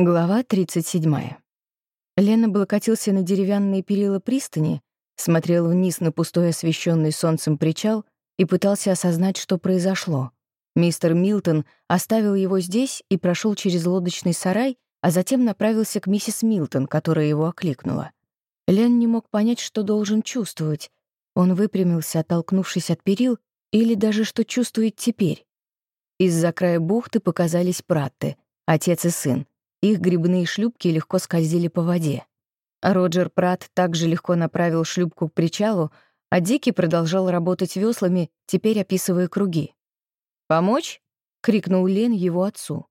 Глава 37. Лен облокотился на деревянные перила пристани, смотрел вниз на пустой освещенный солнцем причал и пытался осознать, что произошло. Мистер Милтон оставил его здесь и прошел через лодочный сарай, а затем направился к миссис Милтон, которая его окликнула. Лен не мог понять, что должен чувствовать. Он выпрямился, оттолкнувшись от перил, или даже что чувствует теперь. Из-за края бухты показались пратты, отец и сын. Их грибные шлюпки легко скользили по воде. Роджер Прат также легко направил шлюпку к причалу, а Дики продолжал работать веслами, теперь описывая круги. «Помочь?» — крикнул Лен его отцу.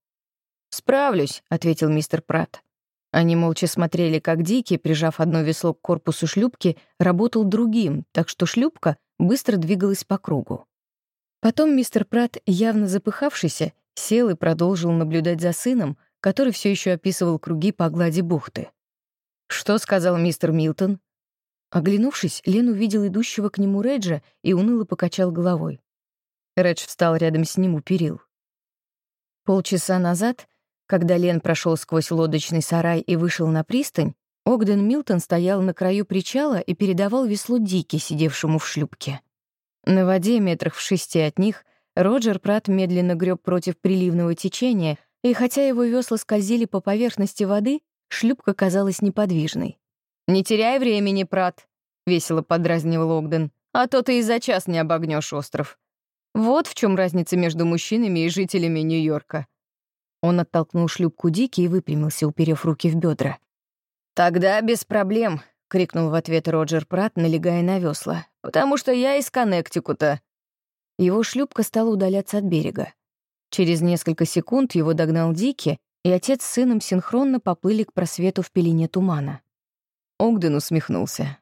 «Справлюсь», — ответил мистер Прат. Они молча смотрели, как Дики, прижав одно весло к корпусу шлюпки, работал другим, так что шлюпка быстро двигалась по кругу. Потом мистер Прат, явно запыхавшийся, сел и продолжил наблюдать за сыном, который все еще описывал круги по глади бухты. «Что сказал мистер Милтон?» Оглянувшись, Лен увидел идущего к нему Реджа и уныло покачал головой. Редж встал рядом с ним у перил. Полчаса назад, когда Лен прошел сквозь лодочный сарай и вышел на пристань, Огден Милтон стоял на краю причала и передавал весло Дике, сидевшему в шлюпке. На воде, метрах в шести от них, Роджер Прат медленно греб против приливного течения, и хотя его весла скользили по поверхности воды, шлюпка казалась неподвижной. «Не теряй времени, Прат», — весело подразнивал Огден, «а то ты и за час не обогнешь остров. Вот в чем разница между мужчинами и жителями Нью-Йорка». Он оттолкнул шлюпку Дики и выпрямился, уперев руки в бедра. «Тогда без проблем», — крикнул в ответ Роджер Прат, налегая на весла, «потому что я из Коннектикута». Его шлюпка стала удаляться от берега. Через несколько секунд его догнал Дики, и отец с сыном синхронно поплыли к просвету в пелене тумана. Огден усмехнулся.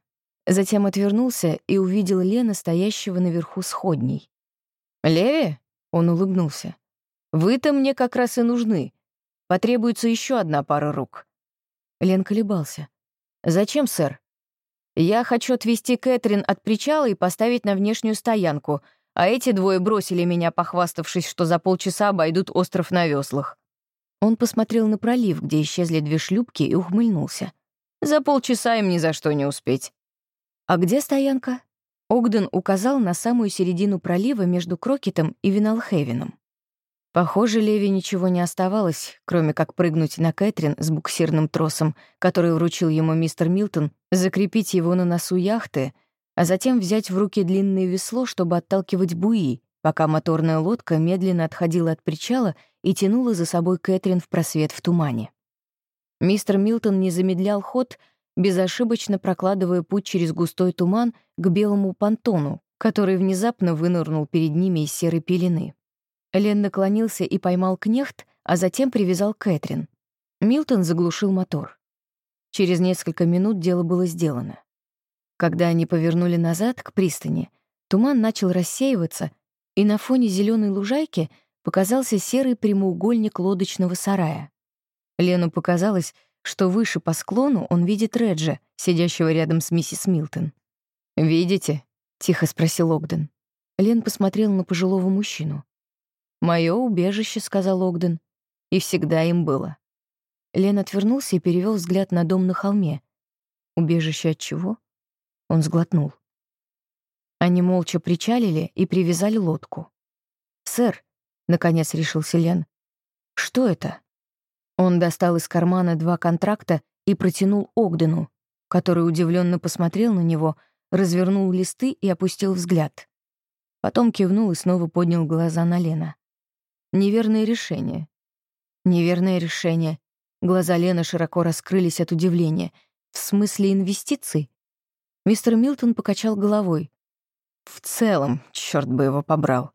Затем отвернулся и увидел Лена, стоящего наверху сходней. «Леви?» — он улыбнулся. «Вы-то мне как раз и нужны. Потребуется еще одна пара рук». Лен колебался. «Зачем, сэр?» «Я хочу отвезти Кэтрин от причала и поставить на внешнюю стоянку, а эти двое бросили меня, похваставшись, что за полчаса обойдут остров на веслах. Он посмотрел на пролив, где исчезли две шлюпки, и ухмыльнулся. За полчаса им ни за что не успеть. «А где стоянка?» Огден указал на самую середину пролива между Крокетом и Виналхевеном. Похоже, Леви ничего не оставалось, кроме как прыгнуть на Кэтрин с буксирным тросом, который вручил ему мистер Милтон, закрепить его на носу яхты — а затем взять в руки длинное весло, чтобы отталкивать буи, пока моторная лодка медленно отходила от причала и тянула за собой Кэтрин в просвет в тумане. Мистер Милтон не замедлял ход, безошибочно прокладывая путь через густой туман к белому понтону, который внезапно вынырнул перед ними из серой пелены. Лен наклонился и поймал кнехт, а затем привязал Кэтрин. Милтон заглушил мотор. Через несколько минут дело было сделано. Когда они повернули назад к пристани, туман начал рассеиваться, и на фоне зеленой лужайки показался серый прямоугольник лодочного сарая. Лену показалось, что выше по склону он видит Реджа, сидящего рядом с миссис Милтон. «Видите?» — тихо спросил Огден. Лен посмотрел на пожилого мужчину. «Моё убежище», — сказал Огден. «И всегда им было». Лен отвернулся и перевел взгляд на дом на холме. «Убежище от чего?» Он сглотнул. Они молча причалили и привязали лодку. «Сэр», — наконец решился Лен, — «что это?» Он достал из кармана два контракта и протянул Огдену, который удивленно посмотрел на него, развернул листы и опустил взгляд. Потом кивнул и снова поднял глаза на Лена. «Неверное решение». «Неверное решение». Глаза Лены широко раскрылись от удивления. «В смысле инвестиций?» Мистер Милтон покачал головой. В целом, черт бы его побрал.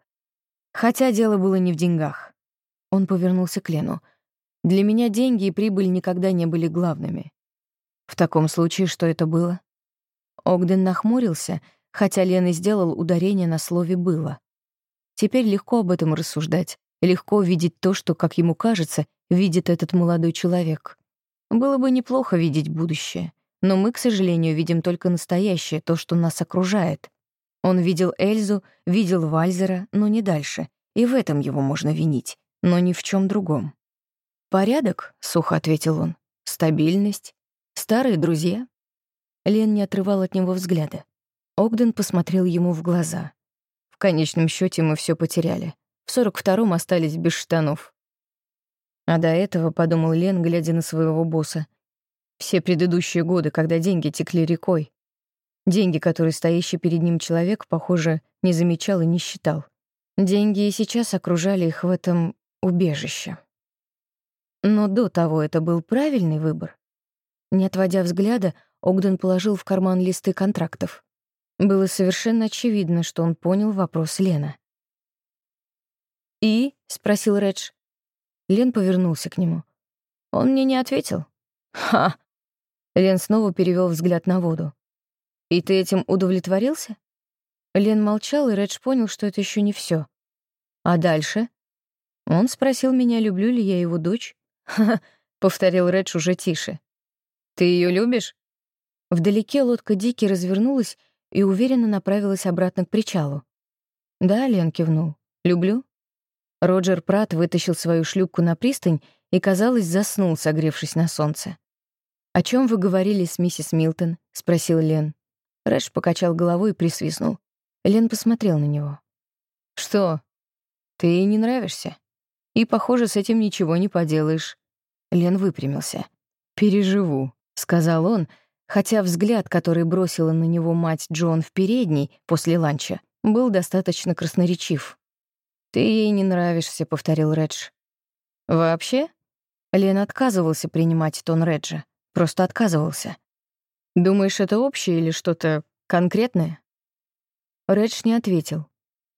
Хотя дело было не в деньгах. Он повернулся к Лену. Для меня деньги и прибыль никогда не были главными. В таком случае, что это было? Огден нахмурился, хотя Лен и сделал ударение на слове «было». Теперь легко об этом рассуждать, легко видеть то, что, как ему кажется, видит этот молодой человек. Было бы неплохо видеть будущее. Но мы, к сожалению, видим только настоящее, то, что нас окружает. Он видел Эльзу, видел Вальзера, но не дальше. И в этом его можно винить, но ни в чем другом. «Порядок», — сухо ответил он. «Стабильность. Старые друзья». Лен не отрывал от него взгляда. Огден посмотрел ему в глаза. В конечном счете мы все потеряли. В сорок втором остались без штанов. А до этого, подумал Лен, глядя на своего босса, все предыдущие годы, когда деньги текли рекой. Деньги, которые стоящий перед ним человек, похоже, не замечал и не считал. Деньги и сейчас окружали их в этом убежище. Но до того это был правильный выбор. Не отводя взгляда, Огден положил в карман листы контрактов. Было совершенно очевидно, что он понял вопрос Лена. «И?» — спросил Редж. Лен повернулся к нему. Он мне не ответил. «Ха!» Лен снова перевел взгляд на воду. «И ты этим удовлетворился?» Лен молчал, и Редж понял, что это еще не все. «А дальше?» Он спросил меня, люблю ли я его дочь. «Ха-ха», — повторил Редж уже тише. «Ты ее любишь?» Вдалеке лодка Дики развернулась и уверенно направилась обратно к причалу. «Да», — Лен кивнул. «Люблю». Роджер Прат вытащил свою шлюпку на пристань и, казалось, заснул, согревшись на солнце. «О чем вы говорили с миссис Милтон?» — спросил Лен. Рэш покачал головой и присвистнул. Лен посмотрел на него. «Что? Ты ей не нравишься? И, похоже, с этим ничего не поделаешь». Лен выпрямился. «Переживу», — сказал он, хотя взгляд, который бросила на него мать Джон в передней после ланча, был достаточно красноречив. «Ты ей не нравишься», — повторил Редж. «Вообще?» Лен отказывался принимать тон Реджа. Просто отказывался. «Думаешь, это общее или что-то конкретное?» Редж не ответил.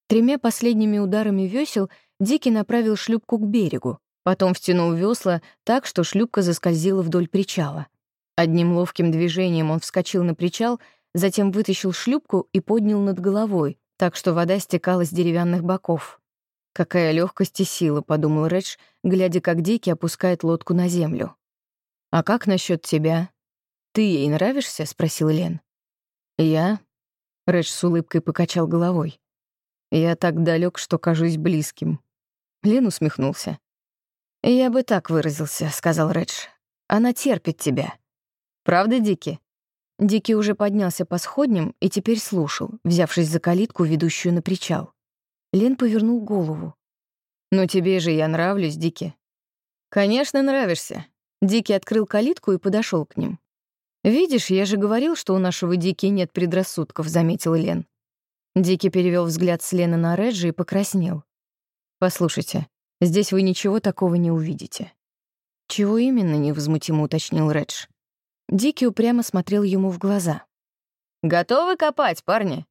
Тремя последними ударами весел Дики направил шлюпку к берегу, потом втянул весла так, что шлюпка заскользила вдоль причала. Одним ловким движением он вскочил на причал, затем вытащил шлюпку и поднял над головой, так что вода стекала с деревянных боков. «Какая легкость и сила», — подумал Редж, глядя, как Дики опускает лодку на землю. «А как насчет тебя? Ты ей нравишься?» — спросил Лен. «Я?» — Редж с улыбкой покачал головой. «Я так далек, что кажусь близким». Лен усмехнулся. «Я бы так выразился», — сказал Редж. «Она терпит тебя». «Правда, Дики?» Дики уже поднялся по сходням и теперь слушал, взявшись за калитку, ведущую на причал. Лен повернул голову. «Но тебе же я нравлюсь, Дики». «Конечно, нравишься». Дики открыл калитку и подошел к ним. «Видишь, я же говорил, что у нашего Дики нет предрассудков», — заметил Лен. Дики перевел взгляд с Лены на Реджи и покраснел. «Послушайте, здесь вы ничего такого не увидите». «Чего именно?» — невозмутимо уточнил Редж. Дики упрямо смотрел ему в глаза. «Готовы копать, парни?»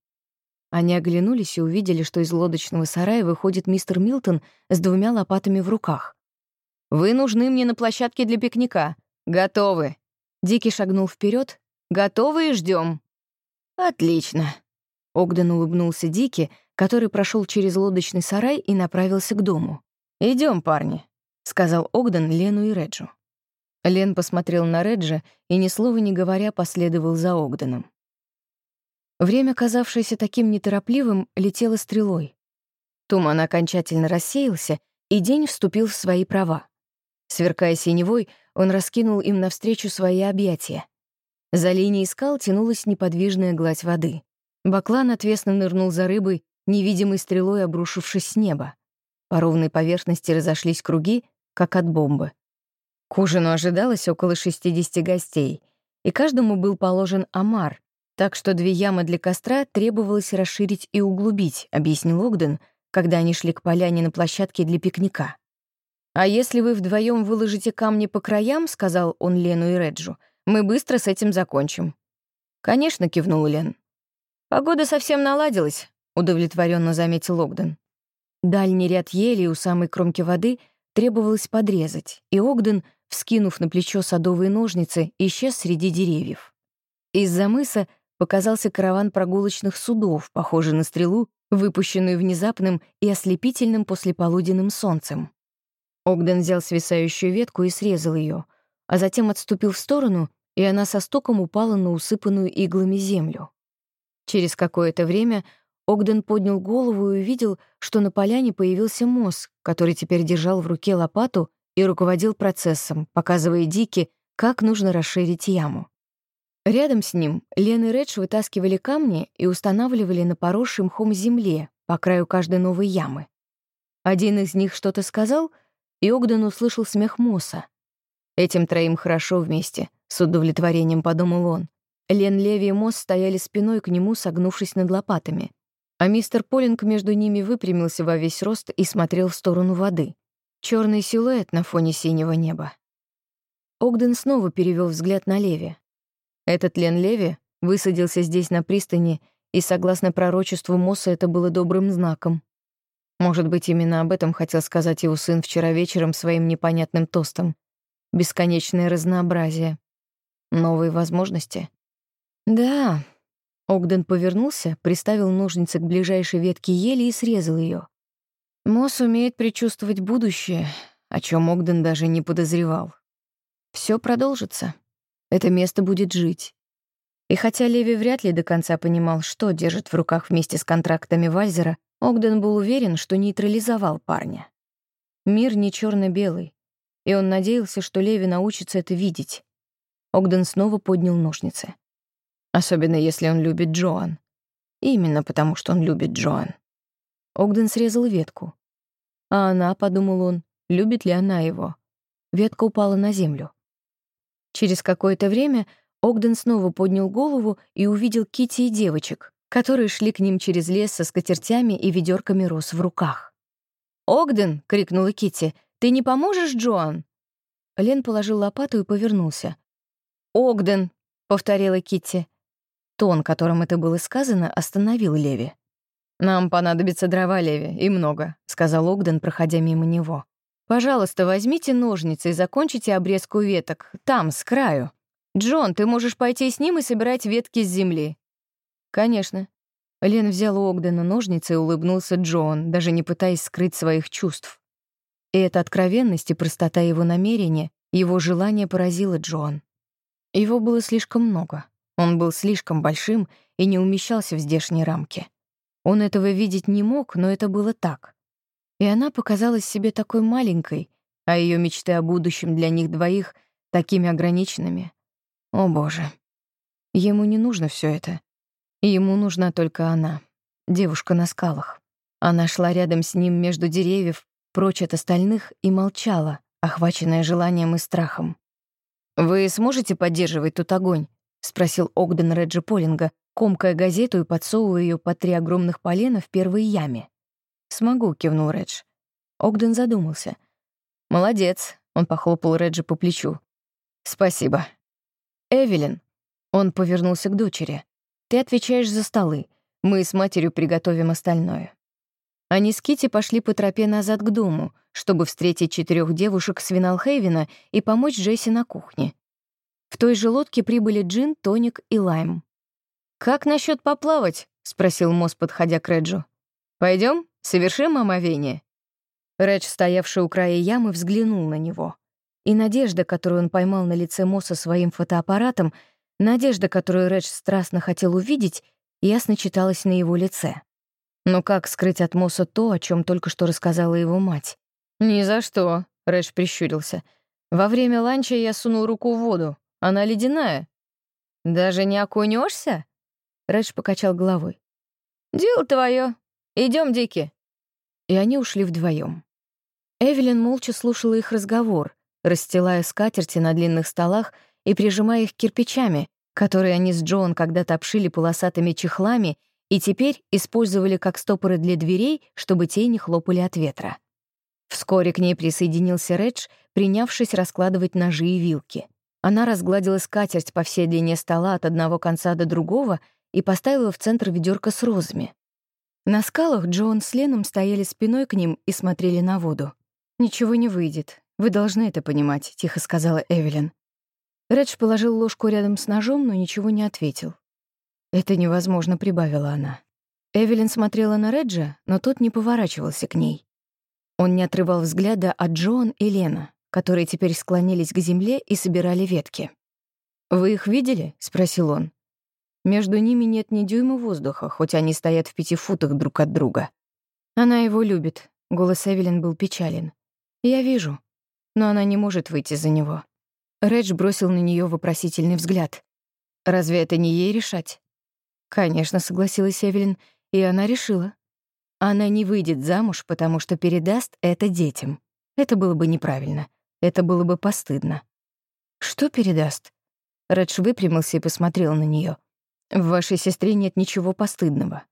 Они оглянулись и увидели, что из лодочного сарая выходит мистер Милтон с двумя лопатами в руках. «Вы нужны мне на площадке для пикника. Готовы!» Дики шагнул вперед. «Готовы и ждем. «Отлично!» Огден улыбнулся Дики, который прошел через лодочный сарай и направился к дому. Идем, парни», — сказал Огден Лену и Реджу. Лен посмотрел на Реджа и, ни слова не говоря, последовал за Огденом. Время, казавшееся таким неторопливым, летело стрелой. Туман окончательно рассеялся, и день вступил в свои права. Сверкая синевой, он раскинул им навстречу свои объятия. За линией скал тянулась неподвижная гладь воды. Баклан отвесно нырнул за рыбой, невидимой стрелой обрушившись с неба. По ровной поверхности разошлись круги, как от бомбы. К ужину ожидалось около 60 гостей, и каждому был положен омар, так что две ямы для костра требовалось расширить и углубить, объяснил Огден, когда они шли к поляне на площадке для пикника. «А если вы вдвоем выложите камни по краям», — сказал он Лену и Реджу, «мы быстро с этим закончим». «Конечно», — кивнул Лен. «Погода совсем наладилась», — удовлетворенно заметил Огден. Дальний ряд ели у самой кромки воды требовалось подрезать, и Огден, вскинув на плечо садовые ножницы, исчез среди деревьев. Из-за мыса показался караван прогулочных судов, похожий на стрелу, выпущенную внезапным и ослепительным послеполуденным солнцем. Огден взял свисающую ветку и срезал ее, а затем отступил в сторону, и она со стуком упала на усыпанную иглами землю. Через какое-то время Огден поднял голову и увидел, что на поляне появился Мосс, который теперь держал в руке лопату и руководил процессом, показывая Дике, как нужно расширить яму. Рядом с ним Лен и Редж вытаскивали камни и устанавливали на поросшей мхом земле по краю каждой новой ямы. Один из них что-то сказал, и Огден услышал смех Мосса. Этим троим хорошо вместе, с удовлетворением подумал он. Лен Леви и Мосс стояли спиной к нему, согнувшись над лопатами. А мистер Полинг между ними выпрямился во весь рост и смотрел в сторону воды. Черный силуэт на фоне синего неба. Огден снова перевел взгляд на Леви. Этот Лен Леви высадился здесь на пристани, и, согласно пророчеству Мосса, это было добрым знаком. Может быть, именно об этом хотел сказать его сын вчера вечером своим непонятным тостом. Бесконечное разнообразие. Новые возможности. Да. Огден повернулся, приставил ножницы к ближайшей ветке ели и срезал ее. Мосс умеет предчувствовать будущее, о чем Огден даже не подозревал. Все продолжится. Это место будет жить. И хотя Леви вряд ли до конца понимал, что держит в руках вместе с контрактами Вальзера, Огден был уверен, что нейтрализовал парня. Мир не черно белый и он надеялся, что Леви научится это видеть. Огден снова поднял ножницы. Особенно если он любит Джоан. Именно потому, что он любит Джоан. Огден срезал ветку. А она, подумал он, любит ли она его. Ветка упала на землю. Через какое-то время Огден снова поднял голову и увидел Кити и девочек, которые шли к ним через лес со скатертями и ведерками роз в руках. «Огден!» — крикнула Кити. «Ты не поможешь, Джоан?» Лен положил лопату и повернулся. «Огден!» — повторила Китти. Тон, которым это было сказано, остановил Леви. «Нам понадобится дрова, Леви, и много», — сказал Огден, проходя мимо него. Пожалуйста, возьмите ножницы и закончите обрезку веток. Там, с краю. Джон, ты можешь пойти с ним и собирать ветки с земли. Конечно. Лен взял у Огдена ножницы и улыбнулся Джон, даже не пытаясь скрыть своих чувств. И эта откровенность и простота его намерения, его желание поразило Джон. Его было слишком много. Он был слишком большим и не умещался в здешней рамке. Он этого видеть не мог, но это было так. И она показалась себе такой маленькой, а ее мечты о будущем для них двоих такими ограниченными. О, Боже. Ему не нужно все это. Ему нужна только она, девушка на скалах. Она шла рядом с ним между деревьев, прочь от остальных, и молчала, охваченная желанием и страхом. «Вы сможете поддерживать тут огонь?» — спросил Огден Реджи Полинга, комкая газету и подсовывая ее под три огромных полена в первой яме. «Смогу», — кивнул Редж. Огден задумался. «Молодец», — он похлопал Реджи по плечу. «Спасибо». «Эвелин», — он повернулся к дочери, — «ты отвечаешь за столы. Мы с матерью приготовим остальное». Они с Кити пошли по тропе назад к дому, чтобы встретить четырех девушек с Виналхейвена и помочь Джесси на кухне. В той же лодке прибыли Джин, Тоник и Лайм. «Как насчет поплавать?» — спросил Мосс, подходя к Реджу. Пойдем? Совершим омовение». Редж, стоявший у края ямы, взглянул на него. И надежда, которую он поймал на лице Мосса своим фотоаппаратом, надежда, которую Редж страстно хотел увидеть, ясно читалась на его лице. Но как скрыть от Мосса то, о чем только что рассказала его мать? «Ни за что», — Редж прищурился. «Во время ланча я сунул руку в воду. Она ледяная». «Даже не окунешься? Редж покачал головой. «Дело твое. Идем, Дики» и они ушли вдвоем. Эвелин молча слушала их разговор, расстилая скатерти на длинных столах и прижимая их кирпичами, которые они с Джоан когда-то обшили полосатыми чехлами и теперь использовали как стопоры для дверей, чтобы те не хлопали от ветра. Вскоре к ней присоединился Редж, принявшись раскладывать ножи и вилки. Она разгладила скатерть по всей длине стола от одного конца до другого и поставила в центр ведерко с розами. На скалах Джон с Леном стояли спиной к ним и смотрели на воду. «Ничего не выйдет. Вы должны это понимать», — тихо сказала Эвелин. Редж положил ложку рядом с ножом, но ничего не ответил. «Это невозможно», — прибавила она. Эвелин смотрела на Реджа, но тот не поворачивался к ней. Он не отрывал взгляда от Джон и Лена, которые теперь склонились к земле и собирали ветки. «Вы их видели?» — спросил он. Между ними нет ни дюйма воздуха, хоть они стоят в пяти футах друг от друга. Она его любит. Голос Эвелин был печален. Я вижу. но она не может выйти за него. Редж бросил на нее вопросительный взгляд. «Разве это не ей решать?» «Конечно», — согласилась Эвелин, и она решила. Она не выйдет замуж, потому что передаст это детям. Это было бы неправильно. Это было бы постыдно. «Что передаст?» Редж выпрямился и посмотрел на нее. «В вашей сестре нет ничего постыдного».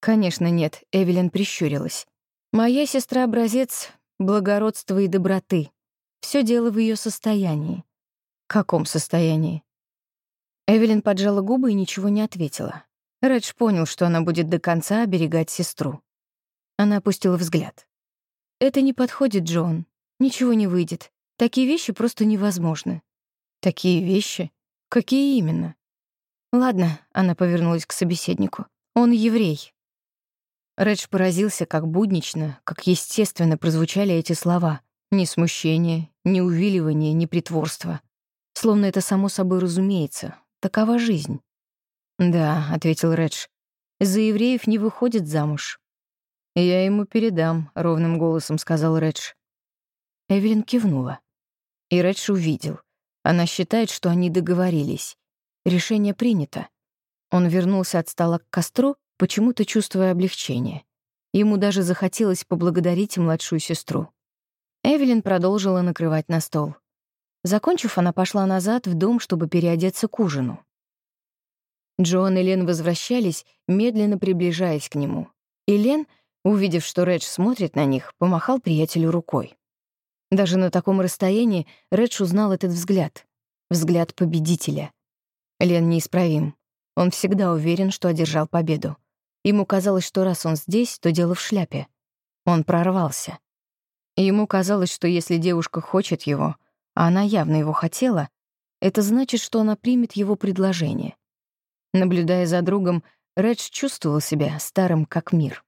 «Конечно нет», — Эвелин прищурилась. «Моя сестра — образец благородства и доброты. Все дело в ее состоянии». «Каком состоянии?» Эвелин поджала губы и ничего не ответила. Редж понял, что она будет до конца оберегать сестру. Она опустила взгляд. «Это не подходит, Джон. Ничего не выйдет. Такие вещи просто невозможны». «Такие вещи? Какие именно?» «Ладно», — она повернулась к собеседнику. «Он еврей». Редж поразился, как буднично, как естественно прозвучали эти слова. Ни смущения, ни увиливания, ни притворства. Словно это само собой разумеется. Такова жизнь. «Да», — ответил Редж, — «за евреев не выходит замуж». «Я ему передам», — ровным голосом сказал Редж. Эвелин кивнула. И Редж увидел. Она считает, что они договорились. Решение принято. Он вернулся от стола к костру, почему-то чувствуя облегчение. Ему даже захотелось поблагодарить младшую сестру. Эвелин продолжила накрывать на стол. Закончив, она пошла назад в дом, чтобы переодеться к ужину. Джоан и Лен возвращались, медленно приближаясь к нему. И Лен, увидев, что Редж смотрит на них, помахал приятелю рукой. Даже на таком расстоянии Редж узнал этот взгляд. Взгляд победителя. Лен неисправим. Он всегда уверен, что одержал победу. Ему казалось, что раз он здесь, то дело в шляпе. Он прорвался. Ему казалось, что если девушка хочет его, а она явно его хотела, это значит, что она примет его предложение. Наблюдая за другом, Редж чувствовал себя старым как мир.